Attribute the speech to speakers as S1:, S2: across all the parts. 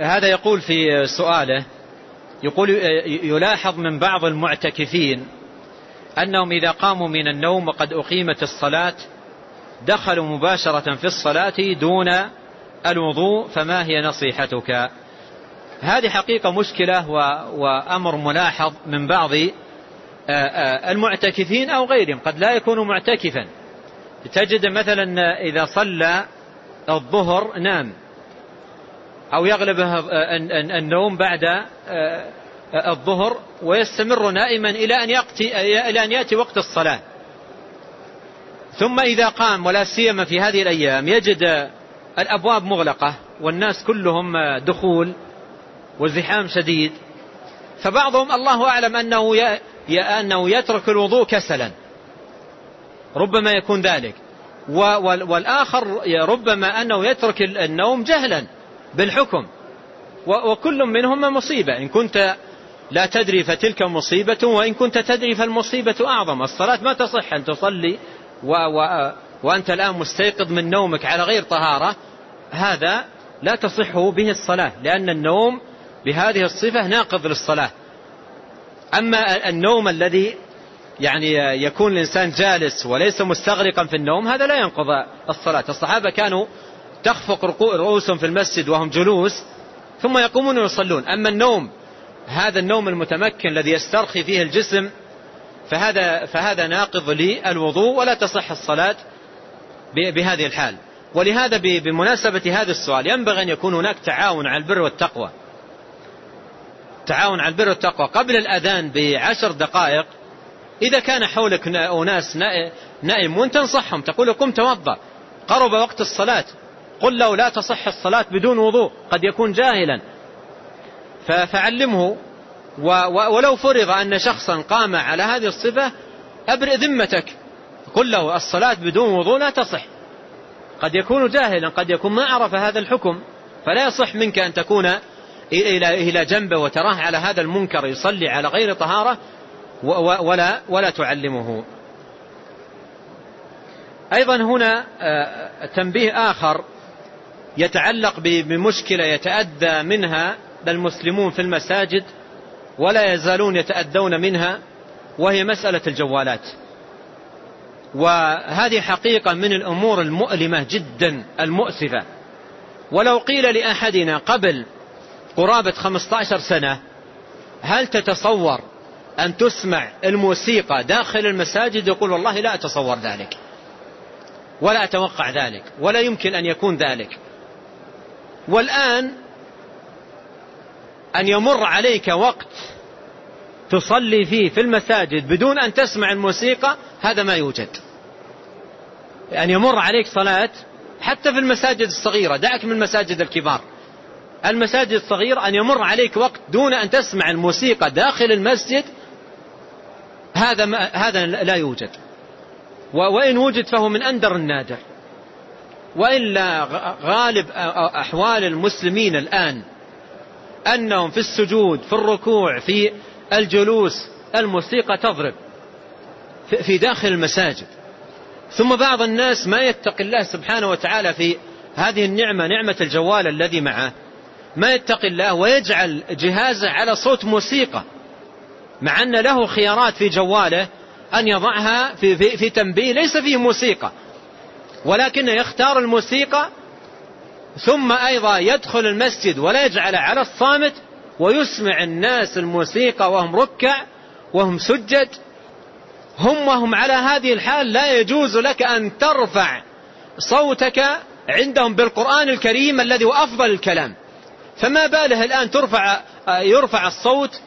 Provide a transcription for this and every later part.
S1: هذا يقول في سؤاله يقول يلاحظ من بعض المعتكفين أنهم إذا قاموا من النوم وقد أقيمت الصلاة دخلوا مباشرة في الصلاة دون الوضوء فما هي نصيحتك هذه حقيقة مشكلة وأمر ملاحظ من بعض آه، آه، المعتكفين أو غيرهم قد لا يكون معتكفا تجد مثلا إذا صلى الظهر نام أو يغلبه آه، النوم بعد آه، آه، الظهر ويستمر نائما إلى أن, إلى أن يأتي وقت الصلاة ثم إذا قام ولا سيما في هذه الأيام يجد الأبواب مغلقة والناس كلهم دخول وزحام شديد فبعضهم الله أعلم أنه أنه يترك الوضوء كسلا ربما يكون ذلك والآخر ربما أنه يترك النوم جهلا بالحكم وكل منهما مصيبة إن كنت لا تدري فتلك مصيبة وإن كنت تدري فالمصيبة أعظم الصلاة ما تصح أن تصلي و و وأنت الآن مستيقظ من نومك على غير طهارة هذا لا تصح به الصلاة لأن النوم بهذه الصفة ناقض للصلاة أما النوم الذي يعني يكون الإنسان جالس وليس مستغرقا في النوم هذا لا ينقض الصلاة الصحابة كانوا تخفق رؤوسهم في المسجد وهم جلوس ثم يقومون ويصلون أما النوم هذا النوم المتمكن الذي يسترخي فيه الجسم فهذا, فهذا ناقض للوضوء ولا تصح الصلاة بهذه الحال ولهذا بمناسبة هذا السؤال ينبغي أن يكون هناك تعاون على البر والتقوى تعاون على البر والتقوى قبل الأذان بعشر دقائق إذا كان حولك أناس نائمون تنصحهم تقول قم توضأ قرب وقت الصلاة قل له لا تصح الصلاة بدون وضوء قد يكون جاهلا فعلمه ولو فرض أن شخصا قام على هذه الصفة أبرئ ذمتك قل له الصلاة بدون وضوء لا تصح قد يكون جاهلا قد يكون ما عرف هذا الحكم فلا يصح منك أن تكون إلى إلى جنبه وتراه على هذا المنكر يصلي على غير طهارة ولا ولا تعلمه أيضا هنا آه، تنبيه آخر يتعلق بمشكلة يتأذى منها المسلمون في المساجد ولا يزالون يتأذون منها وهي مسألة الجوالات وهذه حقيقة من الأمور المؤلمة جدا المؤسفة ولو قيل لأحدنا قبل قرابة 15 سنة هل تتصور أن تسمع الموسيقى داخل المساجد يقول والله لا أتصور ذلك ولا أتوقع ذلك ولا يمكن أن يكون ذلك والآن أن يمر عليك وقت تصلي فيه في المساجد بدون أن تسمع الموسيقى هذا ما يوجد أن يمر عليك صلاة حتى في المساجد الصغيرة دعك من المساجد الكبار المساجد الصغيرة أن يمر عليك وقت دون أن تسمع الموسيقى داخل المسجد هذا ما هذا لا يوجد وإن وجد فهو من أندر النادر وإلا غالب أحوال المسلمين الآن أنهم في السجود في الركوع في الجلوس الموسيقى تضرب في داخل المساجد ثم بعض الناس ما يتقي الله سبحانه وتعالى في هذه النعمة نعمة الجوال الذي معه ما يتقي الله ويجعل جهازه على صوت موسيقى مع أن له خيارات في جواله أن يضعها في, في, في تنبيه ليس فيه موسيقى ولكنه يختار الموسيقى ثم أيضا يدخل المسجد ولا يجعل على الصامت ويسمع الناس الموسيقى وهم ركع وهم سجد هم وهم على هذه الحال لا يجوز لك أن ترفع صوتك عندهم بالقرآن الكريم الذي هو أفضل الكلام فما باله الآن ترفع يرفع الصوت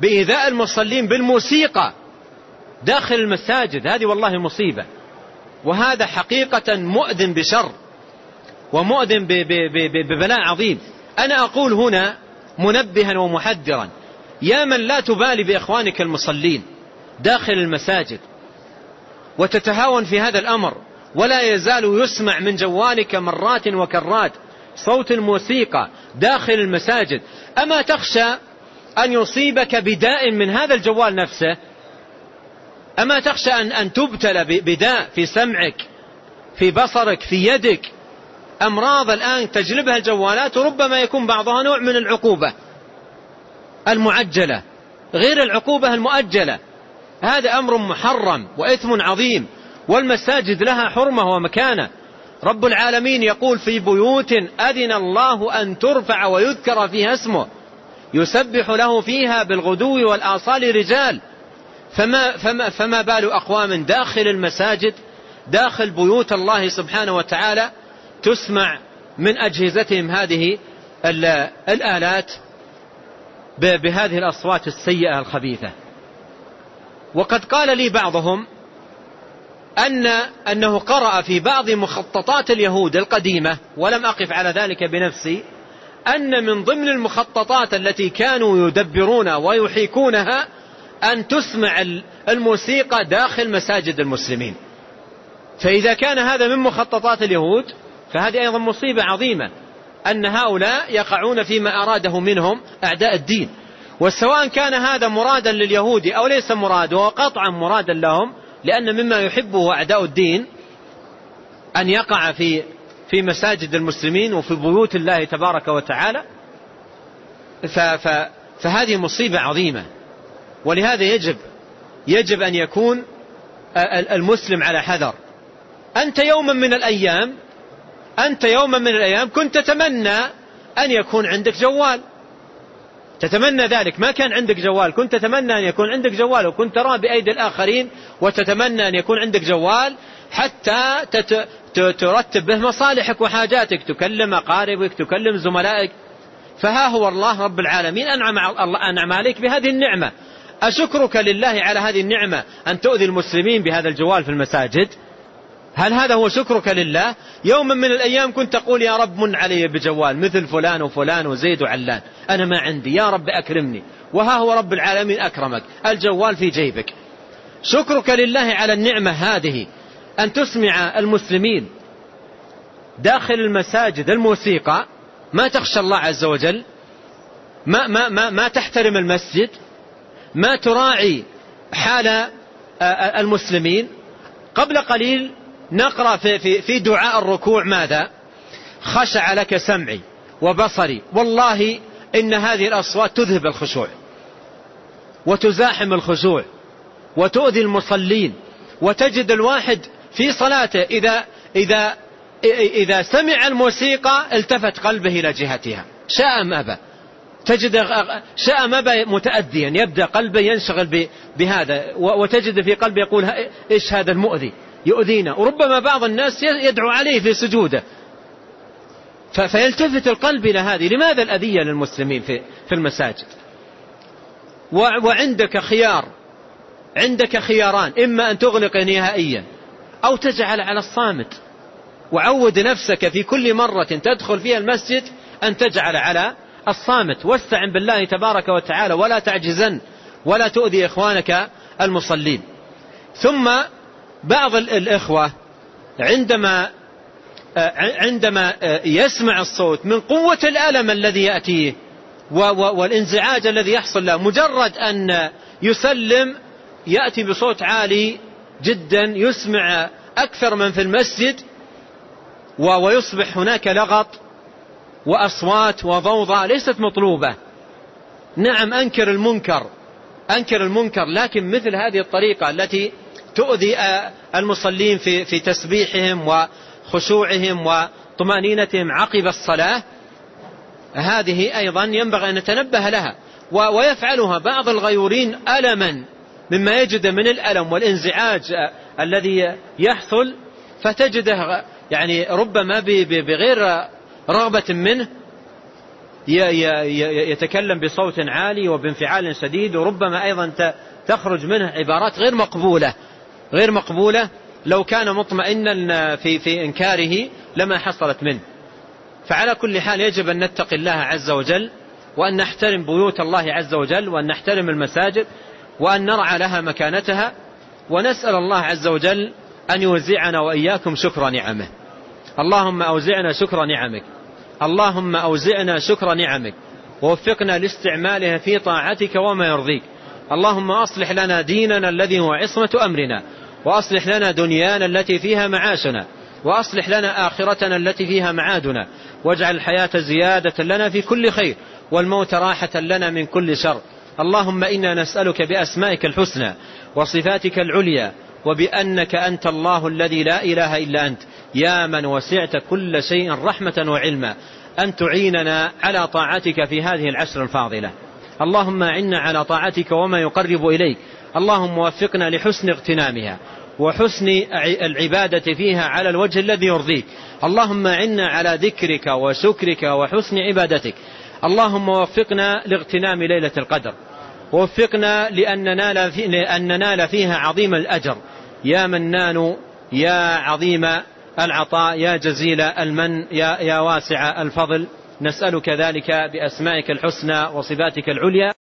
S1: بإيذاء المصلين بالموسيقى داخل المساجد هذه والله مصيبة وهذا حقيقة مؤذن بشر ومؤذن ببلاء عظيم أنا أقول هنا منبها ومحذرا يا من لا تبالي بإخوانك المصلين داخل المساجد وتتهاون في هذا الأمر ولا يزال يسمع من جوالك مرات وكرات صوت الموسيقى داخل المساجد أما تخشى أن يصيبك بداء من هذا الجوال نفسه أما تخشى أن, أن تبتلى بداء في سمعك في بصرك في يدك أمراض الآن تجلبها الجوالات وربما يكون بعضها نوع من العقوبة المعجلة غير العقوبة المؤجلة هذا أمر محرم وإثم عظيم والمساجد لها حرمة ومكانة رب العالمين يقول في بيوت أذن الله أن ترفع ويذكر فيها اسمه يسبح له فيها بالغدو والآصال رجال فما, فما, فما بال أقوام داخل المساجد داخل بيوت الله سبحانه وتعالى تسمع من أجهزتهم هذه الآلات بهذه الأصوات السيئة الخبيثة وقد قال لي بعضهم أن أنه قرأ في بعض مخططات اليهود القديمة ولم أقف على ذلك بنفسي أن من ضمن المخططات التي كانوا يدبرون ويحيكونها أن تسمع الموسيقى داخل مساجد المسلمين فإذا كان هذا من مخططات اليهود فهذه أيضا مصيبة عظيمة أن هؤلاء يقعون فيما أراده منهم أعداء الدين وسواء كان هذا مرادا لليهود أو ليس مرادا وقطعا مرادا لهم لأن مما يحبه أعداء الدين أن يقع في في مساجد المسلمين وفي بيوت الله تبارك وتعالى فهذه مصيبة عظيمة ولهذا يجب يجب أن يكون المسلم على حذر أنت يوما من الأيام أنت يوما من الأيام كنت تتمنى أن يكون عندك جوال تتمنى ذلك ما كان عندك جوال كنت تتمنى أن يكون عندك جوال وكنت تراه بأيدي الآخرين وتتمنى أن يكون عندك جوال حتى ترتب به مصالحك وحاجاتك تكلم أقاربك تكلم زملائك فها هو الله رب العالمين أنعم, أنعم عليك بهذه النعمة أشكرك لله على هذه النعمة أن تؤذي المسلمين بهذا الجوال في المساجد هل هذا هو شكرك لله يوما من الأيام كنت تقول يا رب من علي بجوال مثل فلان وفلان وزيد وعلان أنا ما عندي يا رب أكرمني وها هو رب العالمين أكرمك الجوال في جيبك شكرك لله على النعمة هذه أن تسمع المسلمين داخل المساجد الموسيقى ما تخشى الله عز وجل ما, ما, ما, ما تحترم المسجد ما تراعي حال آه، آه، المسلمين قبل قليل نقرأ في, في دعاء الركوع ماذا خشع لك سمعي وبصري والله إن هذه الأصوات تذهب الخشوع وتزاحم الخشوع وتؤذي المصلين وتجد الواحد في صلاته إذا, إذا, إذا سمع الموسيقى التفت قلبه إلى جهتها شاء أم أبى تجد شاء ما متأديا يبدأ قلبه ينشغل بهذا وتجد في قلبه يقول إيش هذا المؤذي يؤذينا وربما بعض الناس يدعو عليه في سجوده فيلتفت القلب إلى هذه لماذا الأذية للمسلمين في, في المساجد وعندك خيار عندك خياران إما أن تغلق نهائيا أو تجعل على الصامت وعود نفسك في كل مرة تدخل فيها المسجد أن تجعل على الصامت واستعن بالله تبارك وتعالى ولا تعجزن ولا تؤذي إخوانك المصلين ثم بعض الإخوة عندما آه، عندما آه، يسمع الصوت من قوة الألم الذي يأتيه والانزعاج الذي يحصل له مجرد أن يسلم يأتي بصوت عالي جدا يسمع أكثر من في المسجد ويصبح هناك لغط وأصوات وضوضاء ليست مطلوبة نعم أنكر المنكر أنكر المنكر لكن مثل هذه الطريقة التي تؤذي المصلين في, في تسبيحهم وخشوعهم وطمأنينتهم عقب الصلاة هذه أيضا ينبغي أن نتنبه لها ويفعلها بعض الغيورين ألما مما يجد من الألم والانزعاج الذي يحصل فتجده يعني ربما بغير رغبة منه يتكلم بصوت عالي وبانفعال شديد وربما أيضا تخرج منه عبارات غير مقبولة غير مقبولة لو كان مطمئنا في في إنكاره لما حصلت منه فعلى كل حال يجب أن نتقي الله عز وجل وأن نحترم بيوت الله عز وجل وأن نحترم المساجد وأن نرعى لها مكانتها ونسأل الله عز وجل أن يوزعنا وإياكم شكر نعمه اللهم أوزعنا شكر نعمك اللهم أوزعنا شكر نعمك ووفقنا لاستعمالها في طاعتك وما يرضيك اللهم أصلح لنا ديننا الذي هو عصمة أمرنا وأصلح لنا دنيانا التي فيها معاشنا وأصلح لنا آخرتنا التي فيها معادنا واجعل الحياة زيادة لنا في كل خير والموت راحة لنا من كل شر اللهم إنا نسألك بأسمائك الحسنى وصفاتك العليا وبأنك أنت الله الذي لا إله إلا أنت يا من وسعت كل شيء رحمة وعلما أن تعيننا على طاعتك في هذه العشر الفاضلة اللهم عنا على طاعتك وما يقرب إليك اللهم وفقنا لحسن اغتنامها وحسن العبادة فيها على الوجه الذي يرضيك اللهم عنا على ذكرك وشكرك وحسن عبادتك اللهم وفقنا لاغتنام ليلة القدر وفقنا لأن ننال, في فيها عظيم الأجر يا منان يا عظيم العطاء يا جزيل المن يا, يا واسع الفضل نسألك ذلك بأسمائك الحسنى وصفاتك العليا